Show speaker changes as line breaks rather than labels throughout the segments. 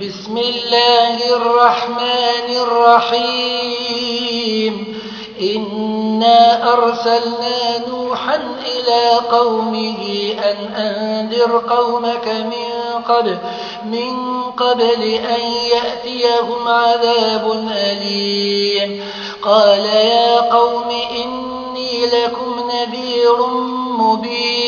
بسم الله الرحمن الرحيم. إنا أرسلنا نوحا إلى قومه أن أنذر قومك من قبل, من قبل أن يأتيهم عذاب أليم. قال يا قوم إني لكم نذير مبين.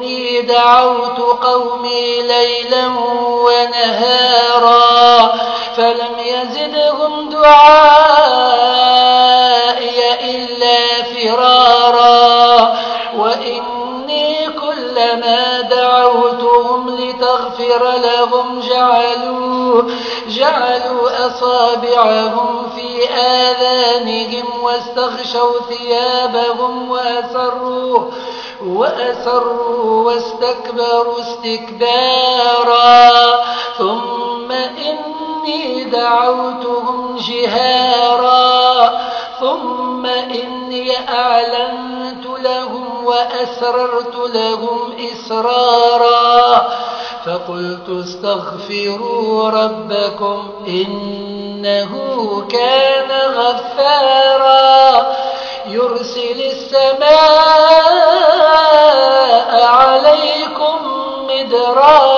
إني دعوت قومي ليلا ونهارا فلم يزدهم دعائي إلا فرارا. وإني كلما دعوتهم لتغفر لهم جعلوا, جعلوا أصابعهم في آذانهم واستغشوا ثيابهم وأسروا, وأسروا واستكبروا استكبارا ثم إني دعوتهم جهارا ثم إني أعلنت لهم وأسررت لهم إسرارا فقلت استغفروا ربكم إنه كان غفارا يرسل السماء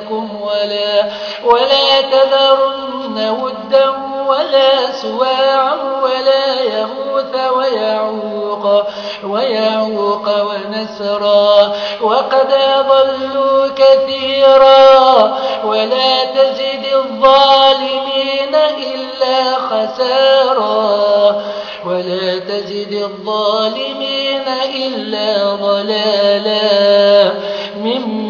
آلهتكم ولا, ولا تذرن ودا ولا سواعا ولا يغوث ويعوق, ويعوق ونسرا وقد ضلوا كثيرا ولا تزد الظالمين إلا خسارا ولا تزد الظالمين إلا ضلالا. مما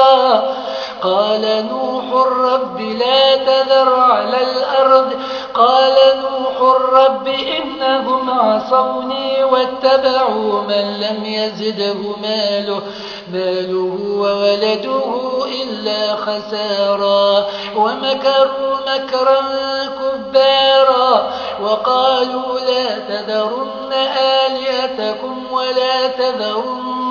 قال نوح رب لا تذر على الأرض. قال نوح رب إنهم عصوني واتبعوا من لم يزده ماله, ماله وولده إلا خسارا. ومكروا مكرا كبارا. وقالوا لا تذرن آلهتكم ولا تذرن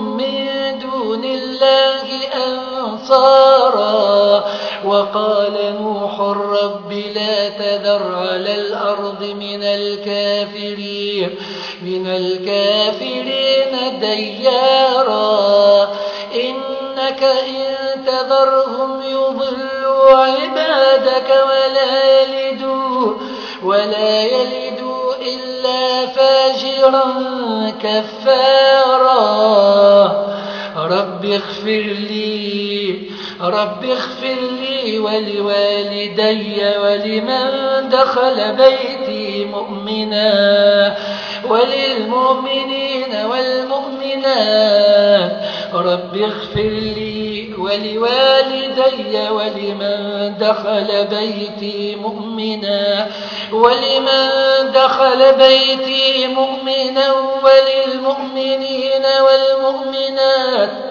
أنصارا وقال نوح رب لا تذر على الأرض من الكافرين من الكافرين ديارا. إنك إن تذرهم يضلوا عبادك ولا يلدوا, ولا يلدوا إلا فاجرا كفارا. رب اغفر لي رب اغفر لي ولوالدي ولمن دخل بيتي مؤمنا وللمؤمنين والمؤمنات. رب اغفر لي ولوالدي ولمن دخل بيتي مؤمنا ولمن دخل بيتي مؤمنا وللمؤمنين والمؤمنات.